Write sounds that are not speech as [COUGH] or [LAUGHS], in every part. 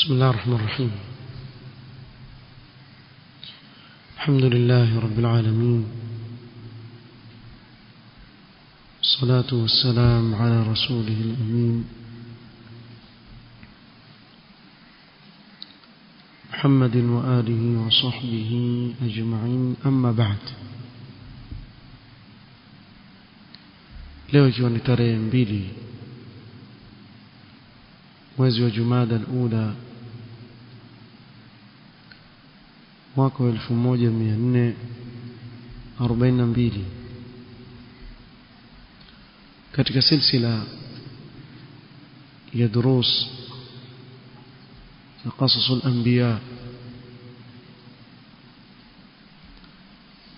بسم الله الرحمن الرحيم. الحمد لله رب العالمين. الصلاة والسلام على رسوله الأمين. محمد وآله وصحبه أجمعين. أما بعد. leo ikiwa ni tarehe mbili mwezi mwaka wa 1442 katika silsila ya durus na qasasul anbiya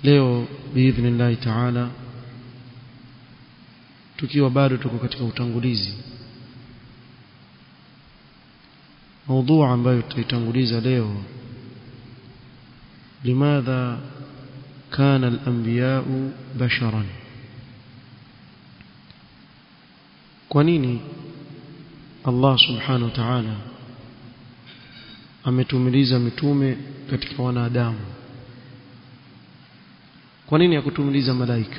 leo biidhnillahi taala tukiwa bado tuko katika utangulizi. Mada ambayo tutaitanguliza leo لماذا كان الانبياء بشرا kwa nini Allah subhanahu wa ta'ala ametumiliza mitume katika wanadamu kwa nini hakutumiliza malaika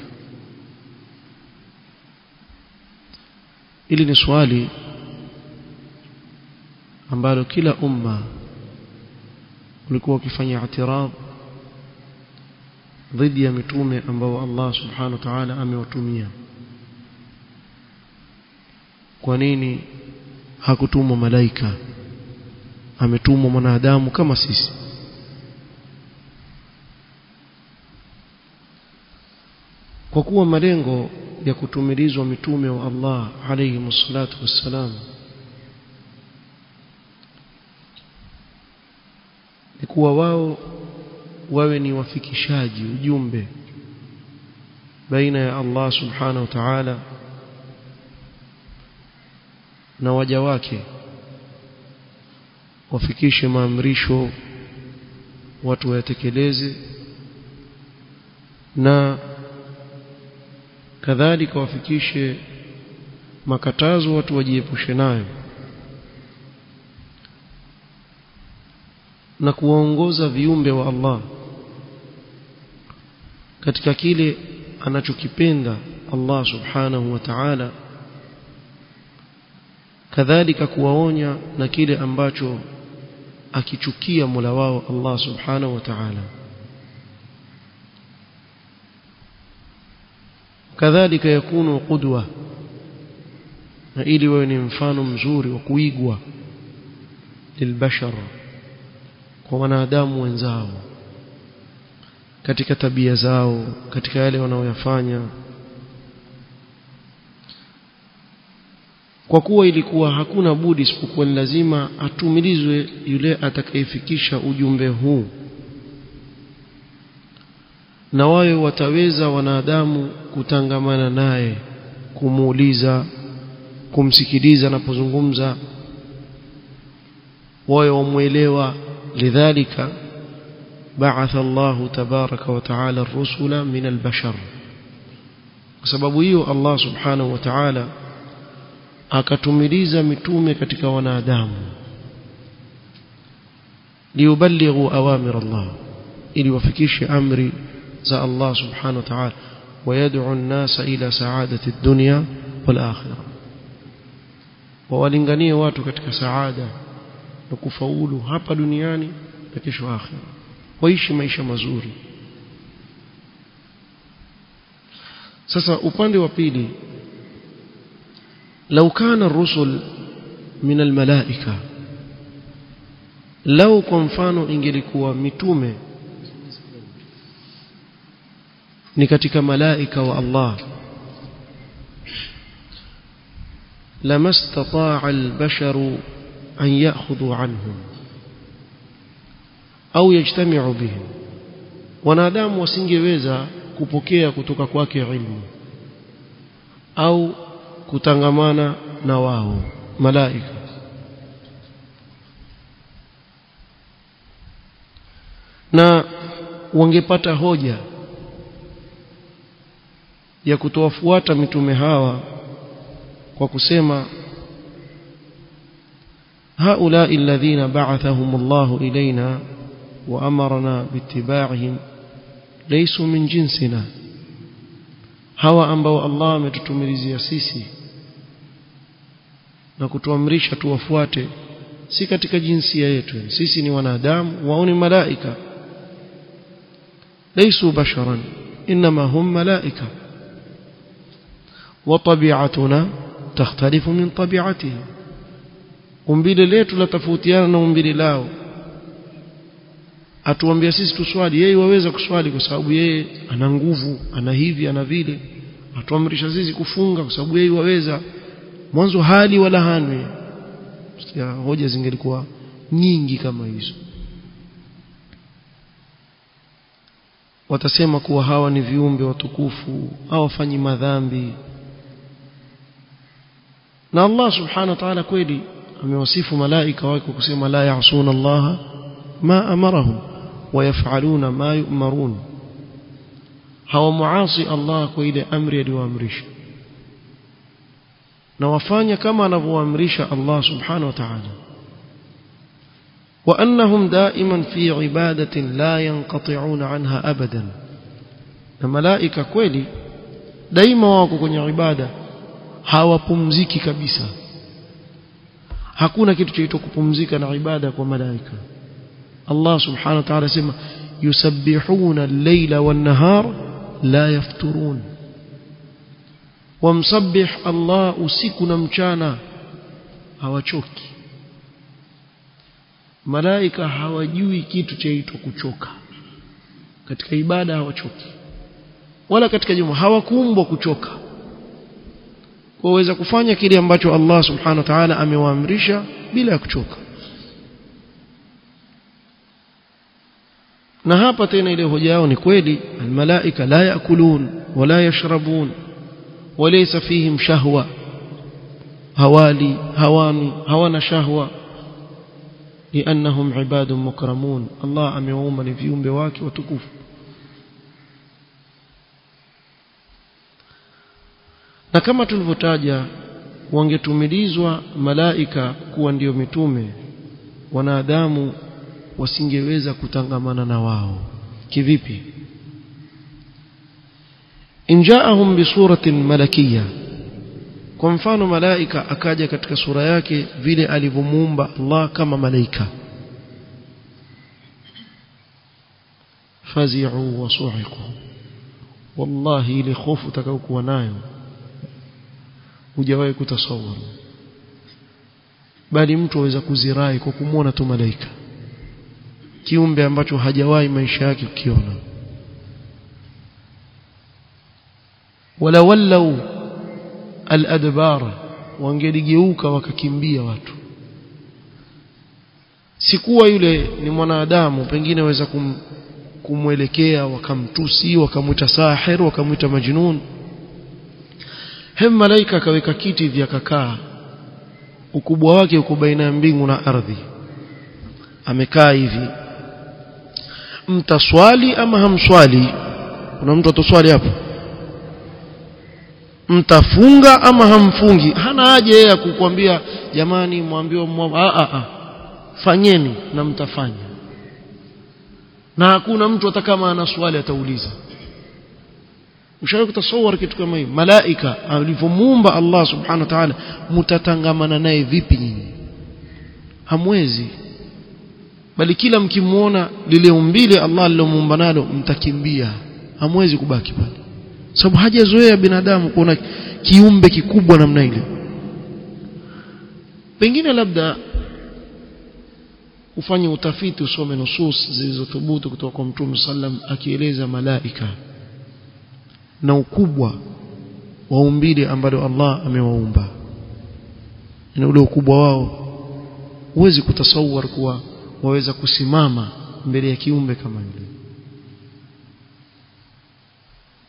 ili ni swali ambalo kila umma ulikuwa ukifanya i'tirad dhidi ya mitume ambao Allah subhanahu wa ta'ala amewatumia. Kwa nini hakutumwa malaika? Ametumwa mwanadamu kama sisi. Kwa kuwa malengo ya kutumilizwa mitume wa Allah alayhi msalatu wassalam ni kuwa wao wawe ni wafikishaji ujumbe baina ya Allah subhanahu wa ta'ala na waja wake. Wafikishe maamrisho watu wayatekeleze na kadhalika wafikishe makatazo watu wajiepushe nayo na kuwaongoza viumbe wa Allah katika kile anachokipenda Allah subhanahu wa ta'ala kadhalika kuwaonya na kile ambacho akichukia Mola wao Allah subhanahu wa ta'ala. Kadhalika yakunu qudwa na ili wewe ni mfano mzuri wa kuigwa lilbashar kwa wanadamu wenzao katika tabia zao katika yale wanaoyafanya. Kwa kuwa ilikuwa hakuna budi isipokuwa ni lazima atumilizwe yule atakayefikisha ujumbe huu. Na wawe wataweza wanadamu kutangamana naye kumuuliza kumsikiliza anapozungumza. Wawe wamwelewa lidhalika بعث الله تبارك وتعالى الرسل من البشر sababu hiyo Allah subhanahu wa ta'ala akatumiliza mitume katika wanadamu liuballighu awamir Allah ili wafikishe amri za Allah subhanahu wa ta'ala ويدعو الناس إلى سعادة الدنيا والآخرة ووalinganie watu katika saada na kufaulu hapa duniani na kesho akhira waishi maisha mazuri sasa upande wa pili لو كان الرسل من الملائكة لو kwa mfano ingelikuwa mitume ni katika malaika wa Allah لما استطاع البشر أن يأخذوا عنهم au yajtamiu bihim wanadamu wasingeweza kupokea kutoka kwake ilmu au kutangamana na wao malaika. Na wangepata hoja ya kutowafuata mitume hawa kwa kusema haula alladhina ba'athahum Allahu ilaina وأمرنا باتباعهم ليسوا من جنسنا. هوا أنبو الله متتمرزي أسيسي نكتوامريشة وفوات سي كتك جنسي أيتو سيسي نوانا دام وأوني ملائكة. ليسوا بشرا. إنما هم ملائكة. وطبيعتنا تختلف من طبيعتهم. umbile ليتو la tofautiana na umbile lao atuambia sisi tuswali. Yeye waweza kuswali kwa sababu yeye ana nguvu ana hivi ana vile. Atuamrisha sisi kufunga kwa sababu yeye waweza mwanzo hali wala hanwi hoja zingelikuwa nyingi kama hizo. Watasema kuwa hawa ni viumbe watukufu hawafanyi madhambi. Na Allah subhanahu wa ta'ala kweli amewasifu malaika wake kusema la ya'suna Allah ma amarahum ويفعلون ما يؤمرون. هو معاصي الله كويل أمر يدو أمرش نوفاني كما نبو أمرش الله سبحانه وتعالى. وأنهم دائما في عبادة لا ينقطعون عنها أبدا. الملائكة كويلي دائما وقوك عبادة. هاوى بمزيكي كبيسة. هاكونا كتو كتو كبمزيكا عبادة كملائكة الله سبحانه وتعالى يسمى يسبحون الليل والنهار لا يفترون. ومصبح الله سيكون مشانا هو تشوكي ملائكة هو جوي كي جيتو كتشوكا كتك إبادة هو تشوكي ولا كتك جمع هوا كومبو كتشوكا وإذا كفانيا كيري أمباتو الله سبحانه وتعالى أمي وأمريشا بلا كتشوكا na hapa tena ile hoja yao ni kweli almalaika la yakulun wala yashrabun walaysa fihim shahwa hawali hawani hawana shahwa لأنهم عباد مكرمون الله أميوم لفيهم بواك وتكوف na kama tulivyotaja wangetumilizwa malaika kuwa ndio mitume wanadamu wasingeweza kutangamana na wao. Kivipi? Injaahum bisuratin malakiyya. Kwa mfano malaika akaja katika sura yake vile alivyomuumba Allah kama malaika. Fazi'u wa su'iqu. Wallahi ile hofu utakayokuwa nayo hujawahi kutasawara bali mtu aweza kuzirai kwa kumwona tu malaika kiumbe ambacho hajawahi maisha yake kukiona. Wala wallau al-adbar wangeligeuka wakakimbia watu. Sikuwa yule ni mwanadamu pengine waweza kum, kumwelekea wakamtusi wakamwita sahir wakamwita majnun. Hem malaika akaweka kiti vya kakaa. Ukubwa wake uko baina ya mbingu na ardhi. Amekaa hivi mtaswali ama hamswali? Kuna mtu atoswali hapo? Mtafunga ama hamfungi? Hana haja ya kukwambia jamani mwambiwa fanyeni na mtafanya. Na hakuna mtu hata kama ana swali atauliza. Ushawahi kutasawar kitu kama hiyo? Malaika alivyomuumba Allah subhanahu wa ta'ala mtatangamana naye vipi nyinyi? Hamwezi bali kila mkimuona lile umbile Allah alilomuumba nalo mtakimbia. Hamwezi kubaki pale. Sababu hajazoea binadamu kuona kiumbe kikubwa namna ile. Pengine labda ufanye utafiti usome nusus zilizothubutu kutoka kwa Mtume sallam akieleza malaika na ukubwa wa umbile ambalo Allah amewaumba. Na ule ukubwa wao huwezi kutasawar kuwa waweza kusimama mbele ya kiumbe kama yule.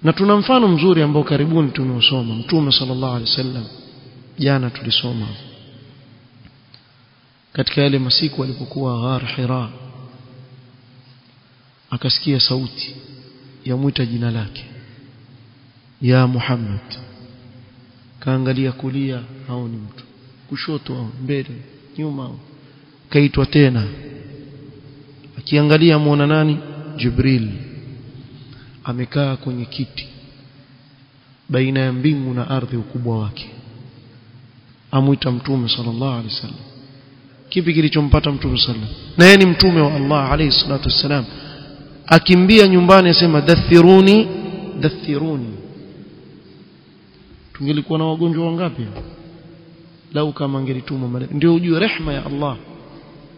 Na tuna mfano mzuri ambao karibuni tumeusoma mtume sallallahu alaihi wasallam jana tulisoma katika yale masiku alipokuwa ghar hira akasikia sauti yamwita jina lake ya Muhammad. Kaangalia kulia haoni ni mtu. Kushoto mbele nyuma kaitwa tena akiangalia muona nani? Jibril. Amekaa kwenye kiti baina ya mbingu na ardhi ukubwa wake. Amwita mtume sallallahu alaihi wasallam. Kipi kilichompata mtume sallallahu na yeye ni mtume wa Allah alayhi salatu wassalam. Akimbia nyumbani asema dathiruni. Dathiruni. Tungelikuwa na wagonjwa wangapi? Lau kama angelituma ndio ujue rehma ya Allah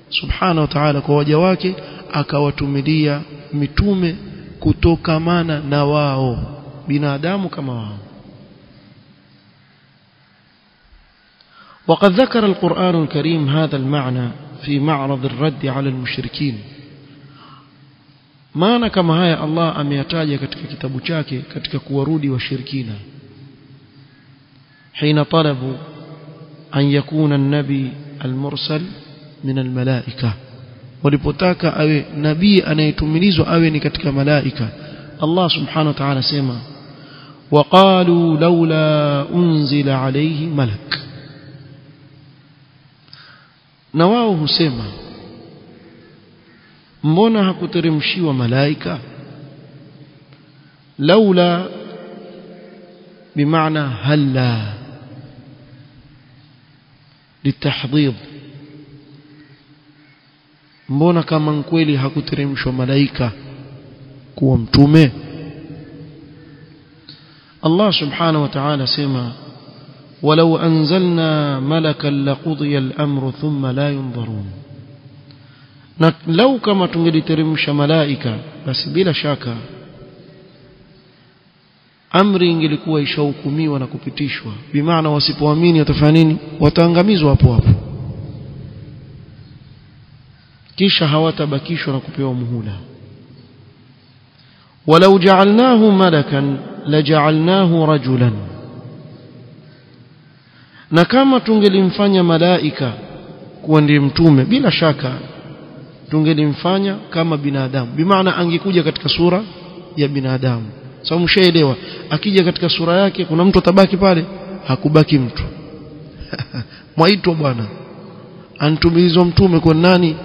subhanahu wa ta'ala kwa waja wake akawatumilia mitume kutokamana na wao binadamu kama wao وقد ذكر القرآن الكريم هذا المعنى في معرض الرد على المشركين maana kama haya Allah ameyataja katika kitabu chake katika kuwarudi washirikina حين طلبوا أن يكون النبي المرسل من الملائكة walipotaka awe nabii anayetumilizwa awe ni katika malaika Allah subhanahu wa ta'ala sema waqalu laula unzila alayhi malak na wao husema mbona hakuteremshiwa malaika laula bimaana halla litahdhid mbona kama kweli hakuteremshwa malaika kuwa mtume? Allah subhanahu wa ta'ala sema walau anzalna malakan laqudiya al-amru thumma la yunzarun. Na lau kama tungeliteremsha malaika basi bila shaka amri ingelikuwa ishahukumiwa na kupitishwa. Bimaana wasipoamini watafanya nini? Wataangamizwa hapo hapo kisha hawatabakishwa na kupewa muhula. Walau ja'alnahu malakan laja'alnahu rajulan. Na kama tungelimfanya malaika kuwa ndiye mtume bila shaka tungelimfanya kama binadamu. Bimaana angekuja katika sura ya binadamu. Sababu mshaelewa akija katika sura yake kuna mtu atabaki pale? Hakubaki mtu. [LAUGHS] Mwaitwa bwana. Antumilizwa mtume kwa nani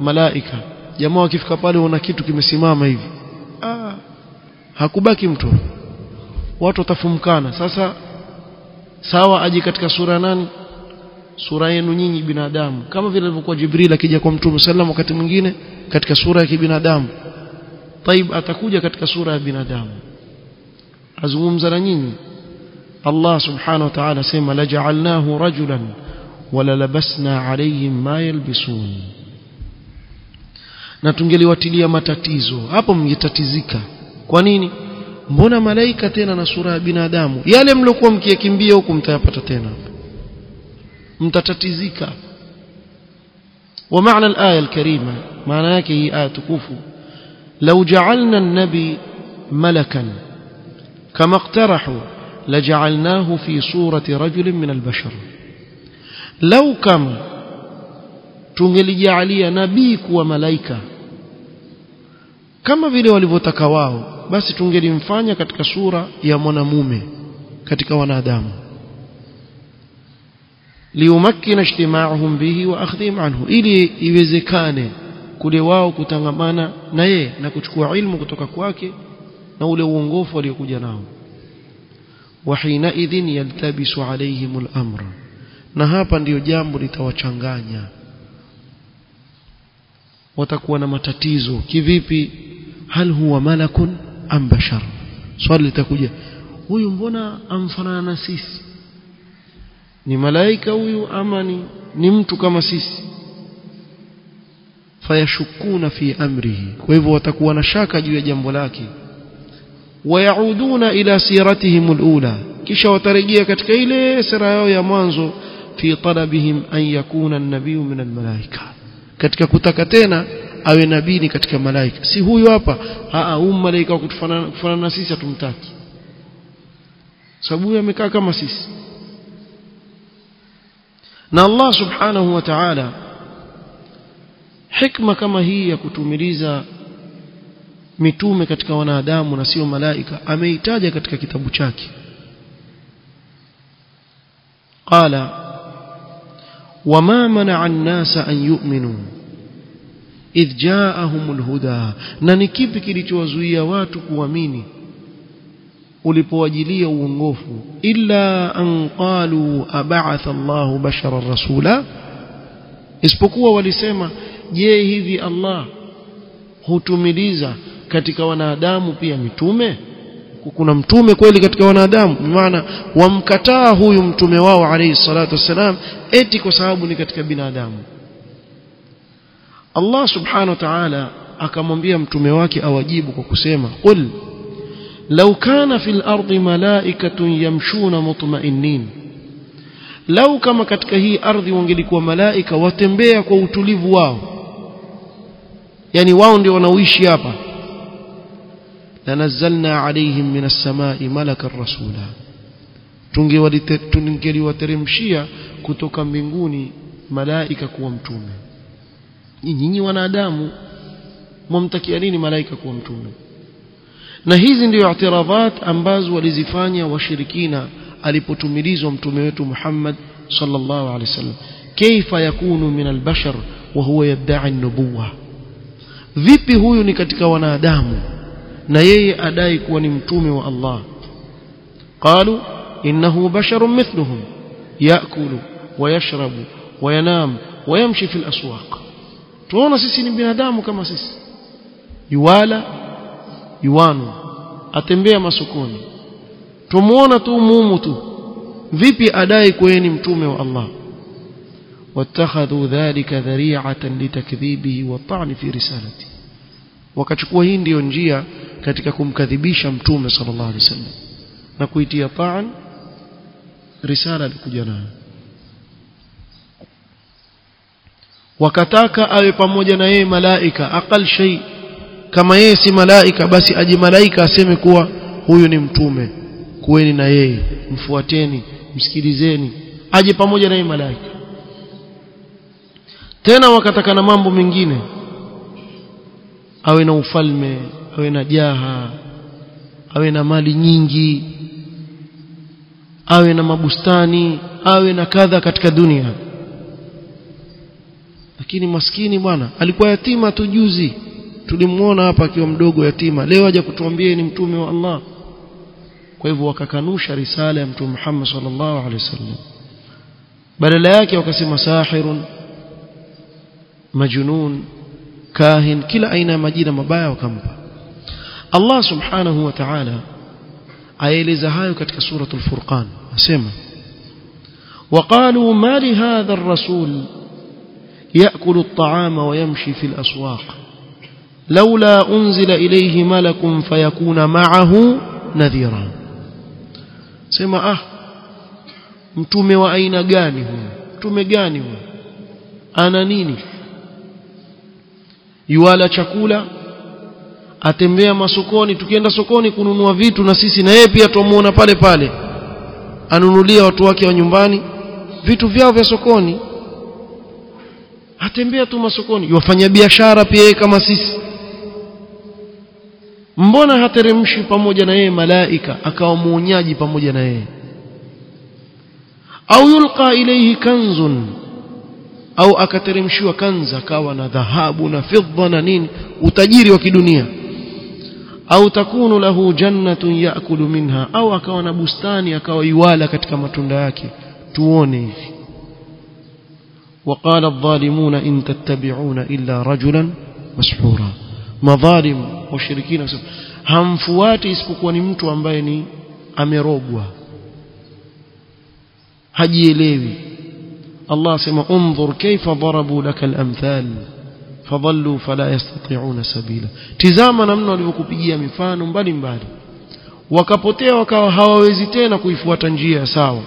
malaika. Jamaa wakifika pale una kitu kimesimama hivi. Ah. Hakubaki mtu. Watu watafumkana. Sasa sawa aje katika sura nani? Sura yenu nyinyi binadamu. Kama vile alivyokuwa Jibril akija kwa Mtume sallam wakati mwingine katika sura ya kibinadamu. Taib atakuja katika sura ya binadamu. Azungumza na nyinyi. Allah subhanahu wa ta'ala sema laja'alnahu rajulan wala labasna alayhim ma yalbisun. Na tungeliwatilia matatizo hapo mngetatizika kwa nini mbona malaika tena na sura ya binadamu yale mliokuwa mkiyakimbia huku mtayapata tena mtatatizika ومعنى الآية الكريمة معنى hii aya tukufu لو جعلنا النبي ملكا كما اقترحوا لجعلناه في صورة رجل من البشر لو كم tungelijalia nabii kuwa malaika. Kama vile walivyotaka wao basi tungelimfanya katika sura ya mwanamume katika wanadamu. Liumakina ijtimaahum bihi wa akhdhihim anhu ili iwezekane kule wao kutangamana na ye na kuchukua ilmu kutoka kwake na ule uongofu waliokuja nao. Wa idhin yaltabisu alaihim al-amr na hapa ndiyo jambo litawachanganya watakuwa na matatizo. Kivipi? Hal huwa malakun am bashar? Swali litakuja huyu mbona amfanana na sisi? Ni malaika huyu ama ni, ni mtu kama sisi? Fayashukuna fi amrihi. Kwa hivyo watakuwa na shaka juu ya jambo lake. Wayauduna ila siratihim alula. Kisha watarejea katika ile sira yao ya mwanzo fi talabihim an yakuna an-nabiyyu min al-malaika katika kutaka tena awe nabii ni katika malaika. Si huyu hapa. A huyu malaika wa kufanana na sisi atumtaki sababu huyu amekaa kama sisi. Na Allah subhanahu wa ta'ala hikma kama hii ya kutumiliza mitume katika wanadamu na sio malaika ameitaja katika kitabu chake. Qala wama manaa an-nasa an yu'minu idh ja'ahumul huda na ni kipi kilichowazuia watu kuamini ulipowajilia uongofu? Illa an qalu ab'atha Allahu basharan rasula. Isipokuwa walisema je hivi Allah hutumiliza katika wanadamu pia mitume? Kuna mtume kweli katika wanadamu? Maana wamkataa huyu mtume wao alayhi salatu wassalam eti kwa sababu ni katika binadamu Allah subhanahu wa ta'ala akamwambia mtume wake awajibu kwa kusema qul law kana fil ardi malaikatun yamshuna mutma'innin lau kama katika hii ardhi wangelikuwa malaika watembea kwa utulivu wao yani wao ndio wanaoishi hapa lanazzalna alaihim minas samai malakan rasula tungeliwateremshia kutoka mbinguni malaika kuwa mtume. Nyinyi wanadamu mwamtakia nini malaika kuwa mtume? Na hizi ndio i'tiradhat ambazo walizifanya washirikina alipotumilizwa mtume wetu Muhammad sallallahu alaihi wasallam. Kaifa yakunu min albashar wa huwa yad'i an-nubuwah vipi huyu ni katika wanadamu na yeye adai kuwa ni mtume wa Allah? Qalu إنه بشر مثلهم يأكل ويشرب وينام ويمشي في الأسواق. تونا سيسي نبنا دامو كما سيسي يوالا يوانو أتنبيا ما سكوني تمونا تو مومتو ذيبي أدائي كويني متومي والله. واتخذوا ذلك ذريعة لتكذيبه والطعن في رسالته. وكتشكوا هين ديونجيا كتكا كم كذبيشا متومي صلى الله عليه وسلم. نكويتي طعن risala alikuja nayo. Wakataka awe pamoja na yeye malaika aqal shay. Kama yeye si malaika basi aje malaika aseme kuwa huyu ni mtume. Kuweni na yeye mfuateni msikilizeni. Aje pamoja na yeye malaika. Tena wakataka na mambo mengine. Awe na ufalme awe na jaha awe na mali nyingi awe na mabustani awe na kadha katika dunia. Lakini maskini bwana alikuwa yatima tu juzi. Tulimuona hapa akiwa mdogo yatima. Leo aje kutuambia ni mtume wa Allah. Kwa hivyo wakakanusha risala ya mtume Muhammad sallallahu alaihi wasallam. Badala yake wakasema sahirun majunun kahin kila aina ya majina mabaya wakampa. Allah subhanahu wa ta'ala aeleza hayo katika suratul furqan asema وقالوا ما لهذا الرسول يأكل الطعام ويمشي في الأسواق لولا أنزل إليه ملك فيكون معه نذيرا سمع آه mtume wa aina gani huyu mtume gani huyu ana nini yuala chakula atembea masokoni tukienda sokoni kununua vitu na sisi na yeye pia tumuona pale pale anunulia watu wake wa nyumbani vitu vyao vya sokoni. Atembea tu masokoni. Yafanya biashara pia yeye kama sisi. Mbona hateremshi pamoja na yeye malaika akawa muonyaji pamoja na yeye? Au yulqa ilayhi kanzun au akateremshiwa kanza akawa na dhahabu na fidda na nini utajiri wa kidunia au takunu lahu jannatun yaakulu minha au akawa na bustani akawa yuwala katika matunda yake tuone hivi وقال الظالمون إن تتبعون إلا رجلا مسحورا مظالم وشركين hamfuati isipokuwa ni mtu ambaye ni amerogwa hajielewi Allah asema unzur kaifa darabu laka al-amthal fadhallu fala yastati'una sabila tizama namna walivyokupigia mifano mbalimbali wakapotea wakawa hawawezi tena kuifuata njia sawa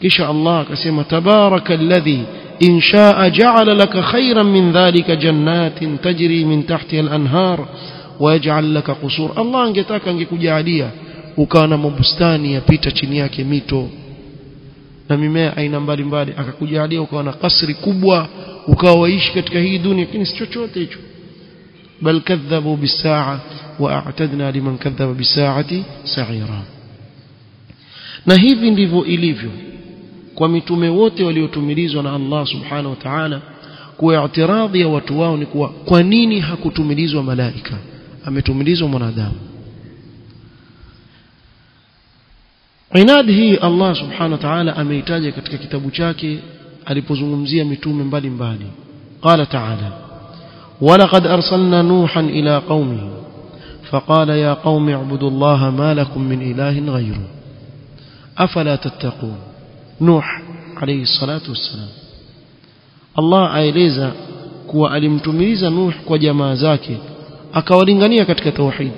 kisha Allah akasema tabaraka alladhi in shaa ja'ala laka khayran min dhalika jannatin tajri min tahtiha al-anhar wayaj'al laka qusur Allah angetaka angekujalia ukawa na mabustani yapita chini yake mito na mimea aina mbalimbali akakujalia ukawa na kasri kubwa ukawa waishi katika hii dunia lakini si chochote hicho. Bal kadhabu bisaa wa a'tadna liman kadhaba bisaati sa'ira na hivi ndivyo ilivyo kwa mitume wote waliotumilizwa na Allah subhanahu wa ta'ala kuwa i'tiradhi ya watu wao ni kuwa kwa nini hakutumilizwa malaika? Ametumilizwa mwanadamu. Inadi hii Allah subhanahu wa ta'ala ameitaja katika kitabu chake alipozungumzia mitume mbalimbali qala ta'ala ولقد أرسلنا نوحا إلى قومه فقال يا قوم اعبدوا الله ما لكم من إله غيره أفلا تتقون نوح عليه الصلاة والسلام الله aeleza kuwa alimtumiliza Nuh kwa jamaa zake akawalingania katika tauhid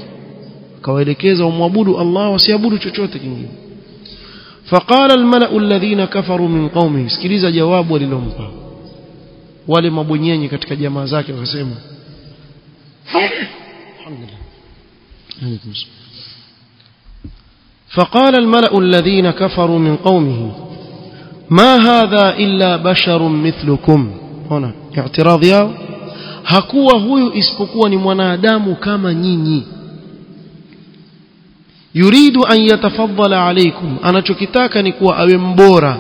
akawaelekeza umwabudu Allah wasiabudu chochote kingine فقال الملأ الذين كفروا من قومه اسكليزا جواب وللمبا wale mabonyenye كتك jamaa zake الحمد لله فقال الملأ الذين كفروا من قومه ما هذا الا بشر مثلكم هنا اعتراض ياو hakuwa huyu اسبقوني ni mwanadamu kama nyinyi. Yuridu an yatafaddala alaykum anachokitaka ni kuwa awe mbora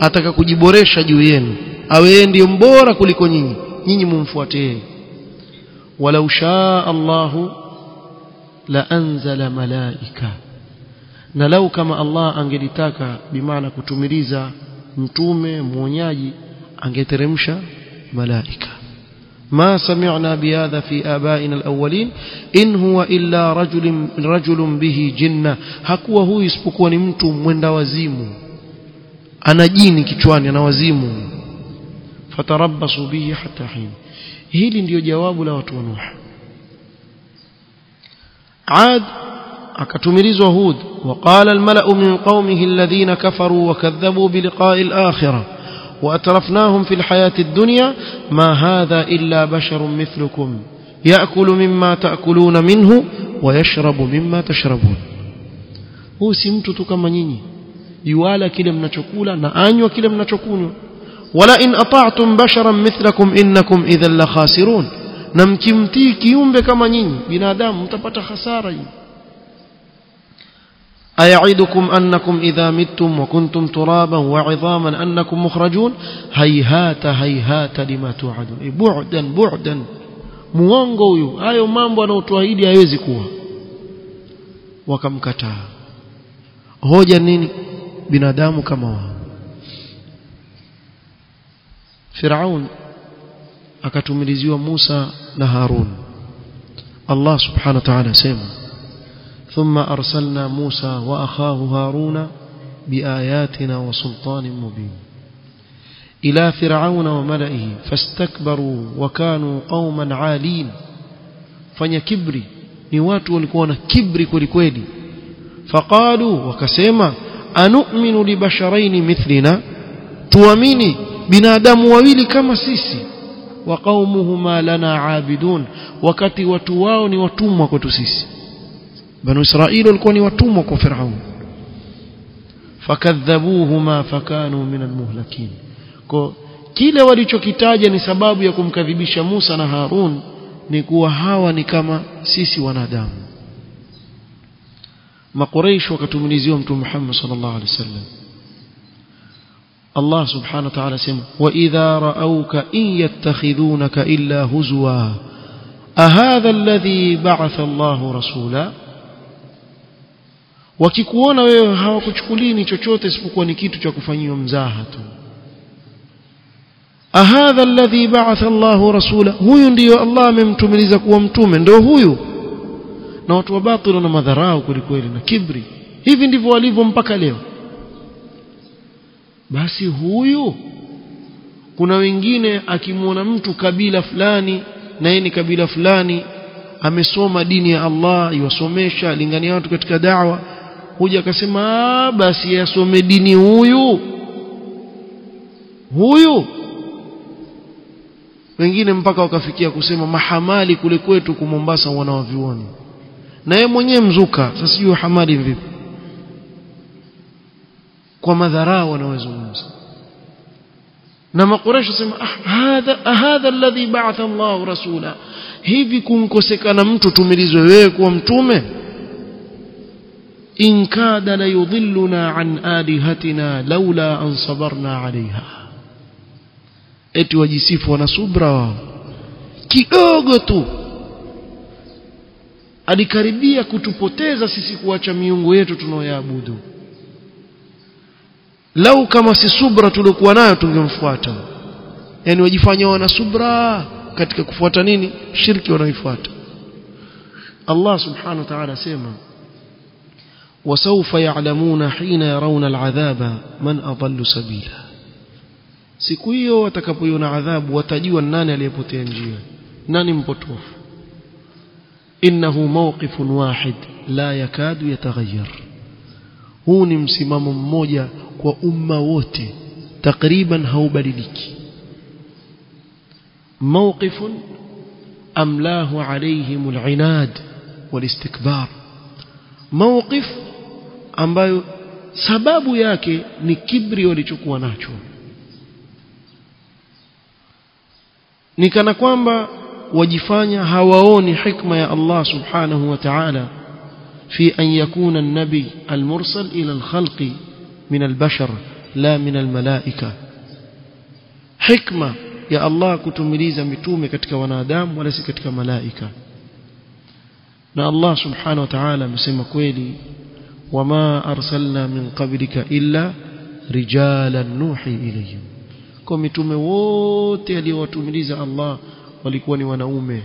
ataka kujiboresha juu yenu awe ndiyo mbora kuliko nyinyi nyinyi mumfuate yeye walau shaa Allahu la anzala malaika na lau kama Allah angelitaka bimaana kutumiliza mtume mwonyaji angeteremsha malaika ما سمعنا بهذا في آبائنا الأولين؟ إن هو إلا رجل رجل به جنة. هكو هو يسبقون مت من دوازيم أنا جيني كتواني أنا وزيم فتربصوا به حتى حين. هي اللي جواب لا نوح عاد أكتمريز وهود وقال الملأ من قومه الذين كفروا وكذبوا بلقاء الآخرة. وأترفناهم في الحياة الدنيا ما هذا إلا بشر مثلكم. يأكل مما تأكلون منه ويشرب مما تشربون. هو سمت كما نيني. يوالا كلم نتشكولا نأنيو كلم نتشكونيو. ولئن أطعتم بشرا مثلكم إنكم إذا لخاسرون. نمكمتي كيوم بكما نيني. بنادام متبت خسارين أيعدكم أنكم إذا متم وكنتم ترابا وعظاما أنكم مخرجون؟ هيهات هيهات لما توعدون. إيه، بعدا بعدا. موانغو يو أيو مامبو أنا أتوهيدي أيزكوا وكم كتا هو جنين بنادام كما فرعون أكتم موسى نهارون الله سبحانه وتعالى سيما ثم أرسلنا موسى وأخاه هارون بآياتنا وسلطان مبين. إلى فرعون وملئه فاستكبروا وكانوا قوما عالين. فني كبري نوات ولكونا كبري كلكويدي فقالوا وكسيما أنؤمن لبشرين مثلنا تؤمني بنا دم وويل كما سيسي وقومهما لنا عابدون وكتي وتواوني وتوم وكتو سيسي بنو إسرائيل والكون وتمك فرعون. فكذبوهما فكانوا من المهلكين. كلا وليشو كتاجة نسباب يكم كذبش موسى نهارون نكوا هاوا نكما سيسي ونادام. ما قريش وكتمني زيومت محمد صلى الله عليه وسلم. الله سبحانه وتعالى سيم وإذا رأوك إن يتخذونك إلا هزوا أهذا الذي بعث الله رسولا؟ Wakikuona wewe hawakuchukulini chochote isipokuwa ni kitu cha kufanyiwa mzaha tu. Ahadha alladhi ba'atha Allahu rasula huyu ndiyo Allah amemtumiliza kuwa mtume ndio huyu. Na watu wa batil na madharau kweli na kibri. Hivi ndivyo walivyo mpaka leo. Basi huyu kuna wengine akimwona mtu kabila fulani na yeye ni kabila fulani amesoma dini ya Allah iwasomesha lingania watu katika dawa huja akasema basi yasome dini huyu. Huyu. Wengine mpaka wakafikia kusema mahamali kule kwetu ku Mombasa wanawavioni. Na yeye mwenyewe mzuka sasa sijui hamali vipi? Kwa madharau wanawezungumza na makureshi sema ah, hadha hadha alladhi ba'atha Allah rasula. Hivi kunkosekana mtu tumilizwe wewe kuwa mtume in kada la yudhilluna an alihatina laula an sabarna alaiha eti wajisifu wana subra. Wao kidogo tu. Alikaribia kutupoteza sisi kuacha miungu yetu tunaoyaabudu. Lau kama si subra tuliokuwa nayo tungemfuata. Yani wajifanya wana subra katika kufuata nini? Shirki wanaoifuata Allah subhanahu wa ta'ala sema وسوف يعلمون حين يرون العذاب من أضل سبيلا siku hiyo watakapoiona adhabu watajua nani aliyepotea njia nani mpotofu innahu mawqifun wahid la yakadu yataghayyar huu ni msimamo mmoja kwa umma wote takriban haubadiliki mawqifun amlahu alayhim al'inad walistikbar mawqif ambayo sababu yake ni kibri walichokuwa nacho ni kana kwamba wajifanya hawaoni hikma ya Allah subhanahu wa ta'ala في أن يكون النبي المرسل إلى الخلق من البشر لا من الملائكة حكمة يا الله كتمليز متومة كتك ونادام ولا كتك ملائكة na Allah subhanahu wa ta'ala amesema kweli وما أرسلنا من قبلك إلا رجالا نوحي إليهم. كم يتم ووتي لي وتمليز الله ولكواني ونأومي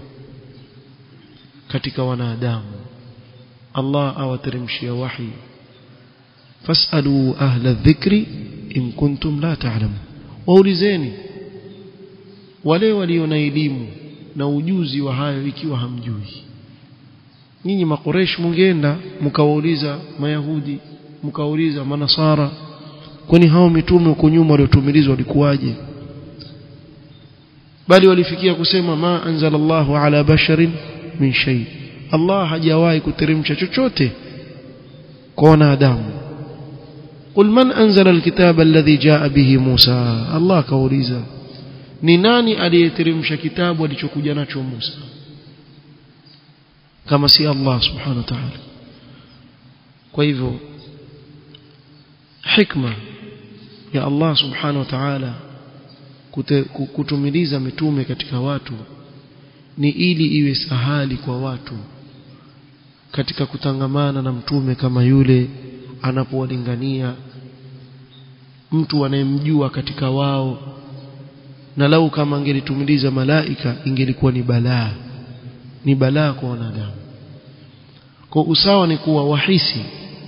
كتك ونادام الله أو أوترمشي وحي فاسألوا أهل الذكر إن كنتم لا تعلمون وأولزيني ولي ولي نيليم نوجوزي وهاي وكي وهمجوزي nyinyi makoresh mungeenda mkawauliza mayahudi mkawauliza manasara kwani hao mitume huko nyuma waliotumilizwa walikuwaje bali walifikia kusema ma anzalallahu ala basharin min shay Allah hajawahi kuteremsha chochote kwa wanadamu قل من أنزل الكتاب الذي جاء به موسى الله كauliza ni nani aliyeteremsha kitabu alichokuja nacho Musa Kama si Allah subhanahu wa ta'ala. Kwa hivyo hikma ya Allah subhanahu wa ta'ala kutumiliza mitume katika watu ni ili iwe sahali kwa watu katika kutangamana na mtume kama yule anapowalingania mtu anayemjua katika wao. Na lau kama angelitumiliza malaika ingelikuwa ni balaa ni balaa kwa wanadamu. Kwa usawa ni kuwa wahisi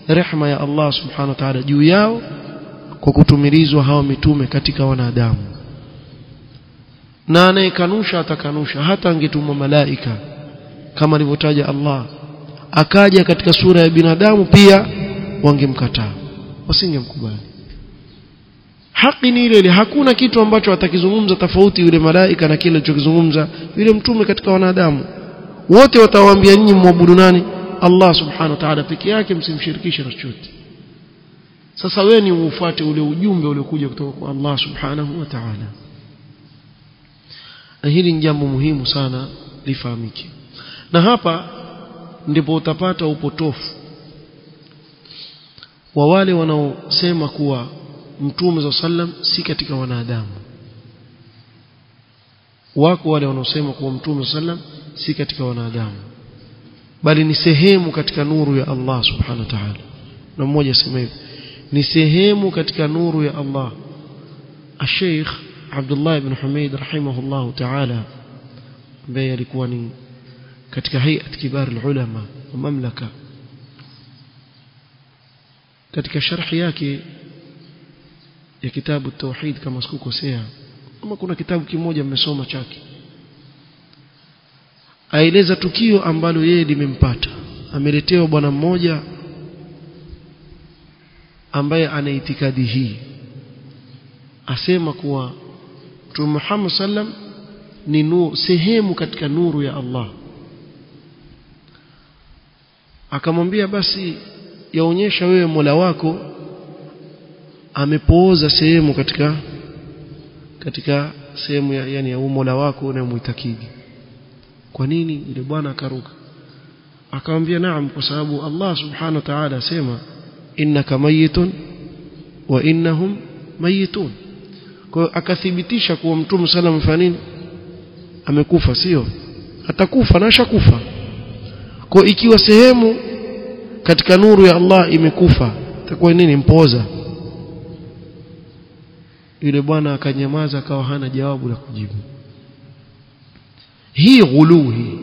rehma ya Allah subhanahu wa ta'ala juu yao kwa kutumilizwa hao mitume katika wanadamu. Na anayekanusha atakanusha hata angetumwa malaika kama alivyotaja Allah. Akaja katika sura ya binadamu pia wangemkataa wasingemkubali. Haki ni ile ile hakuna kitu ambacho atakizungumza tofauti yule malaika na kile alichokizungumza yule mtume katika wanadamu wote watawaambia nyinyi mwabudu nani? Allah subhanahu wa ta'ala peke yake msimshirikishe na chochote. Sasa wewe ni ufuate ule ujumbe uliokuja kutoka kwa Allah subhanahu wa ta'ala. Hili ni jambo muhimu sana lifahamike. Na hapa ndipo utapata upotofu wa wale wanaosema kuwa mtume za sallam si katika wanadamu. Wako wale wanaosema kuwa mtume wa sallam si katika wanadamu bali ni sehemu katika nuru ya Allah subhanahu wa ta'ala. Na mmoja sema hivi ni sehemu katika nuru ya Allah. Sheikh Abdullah ibn Humaid rahimahullahu ta'ala ambaye alikuwa ni katika hayat kibar ulama wa mamlaka katika sharhi yake ya kitabu tauhid kama sikukosea kama kuna kitabu kimoja mmesoma chake aeleza tukio ambalo yeye limempata. Ameletewa bwana mmoja ambaye ana itikadi hii. Asema kuwa Mtume Muhammad sallam ni nuru, sehemu katika nuru ya Allah. Akamwambia basi yaonyesha wewe Mola wako amepooza sehemu katika katika sehemu ya, yani ya Mola wako unayemuitakidi kwa nini? Yule bwana akaruka. Akamwambia naam kwa sababu Allah subhanahu wa ta'ala asema innaka mayitun wa innahum mayitun kwa akathibitisha kuwa mtume sallam amefanya nini? Amekufa sio? Atakufa na ashakufa. Kwa ikiwa sehemu katika nuru ya Allah imekufa itakuwa nini? Mpoza. Yule bwana akanyamaza akawa hana jawabu la kujibu hii ghuluhi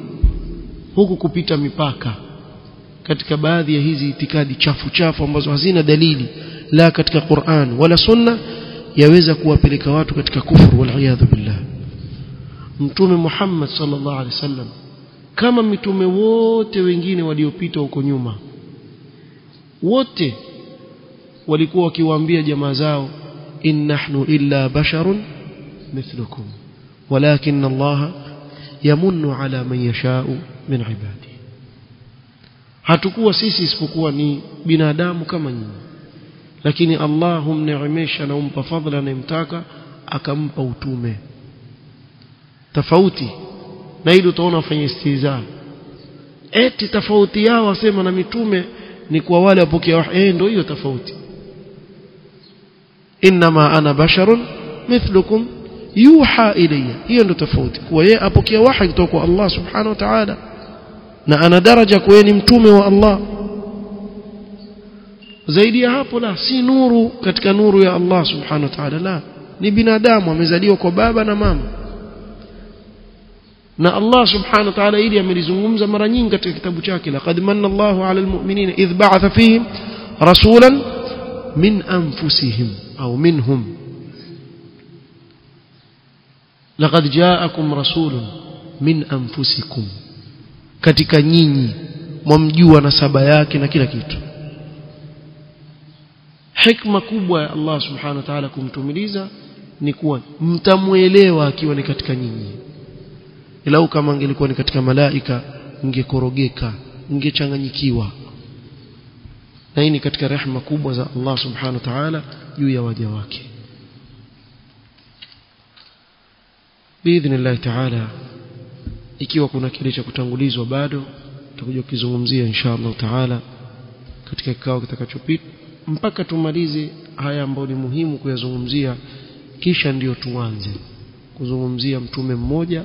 huku kupita mipaka katika baadhi ya hizi itikadi chafu chafu ambazo hazina dalili la katika Qur'an wala sunna yaweza kuwapeleka watu katika kufuru wal billah. Mtume Muhammad sallallahu alaihi wasallam kama mitume wote wengine waliopita huko nyuma wote walikuwa wakiwaambia jamaa zao in nahnu illa basharun mithlukum walakin Allah yamunnu ala man yasha'u min ibadi hatukuwa sisi isipokuwa ni binadamu kama nyinyi. Lakini Allah humneemesha na humpa fadhila anayemtaka akampa utume. Tofauti. Na hili utaona wafanye istiza eti tofauti yao wasema na mitume ni kwa wale wapokea wahi eh ndio hiyo tofauti. Inma ana basharun mithlukum يوحى إلي. هي اللي تفوت. وهي أبوك يا واحد توكو الله سبحانه وتعالى. نا أنا درجة كويني متومي والله. زيدي هابو لا سي نورو كاتكا نورو يا الله سبحانه وتعالى. لا نبنا دام ومزالي وكو بابا نمام نا الله سبحانه وتعالى إلي أمري زنغمز مرنين كاتكا كتابو شاكي. لقد من الله على المؤمنين إذ بعث فيهم رسولا من أنفسهم أو منهم. Laqad ja'akum rasulun min anfusikum. Katika nyinyi mwamjua nasaba yake na kila kitu. Hikma kubwa ya Allah subhanahu wa ta'ala kumtumiliza ni kuwa mtamuelewa akiwa ni katika nyinyi. Ilau kama angelikuwa ni katika malaika ungekorogeka ungechanganyikiwa. Na hii ni katika rehema kubwa za Allah subhanahu wa ta'ala juu ya waja wake biidhnillah ta'ala ikiwa kuna kile cha kutangulizwa bado tutakuja kukizungumzia inshallah ta'ala katika kikao kitakachopita mpaka tumalize haya ambayo ni muhimu kuyazungumzia kisha ndiyo tuanze kuzungumzia mtume mmoja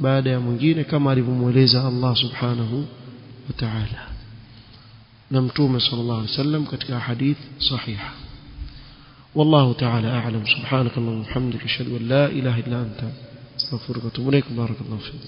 baada ya mwingine kama alivyomweleza Allah subhanahu wa ta'ala na mtume sallallahu alaihi wasallam katika hadith sahiha والله تعالى أعلم سبحانك اللهم وبحمدك أشهد أن لا إله إلا أنت astaghfiruka wa atubu ilaik barakallahu fiik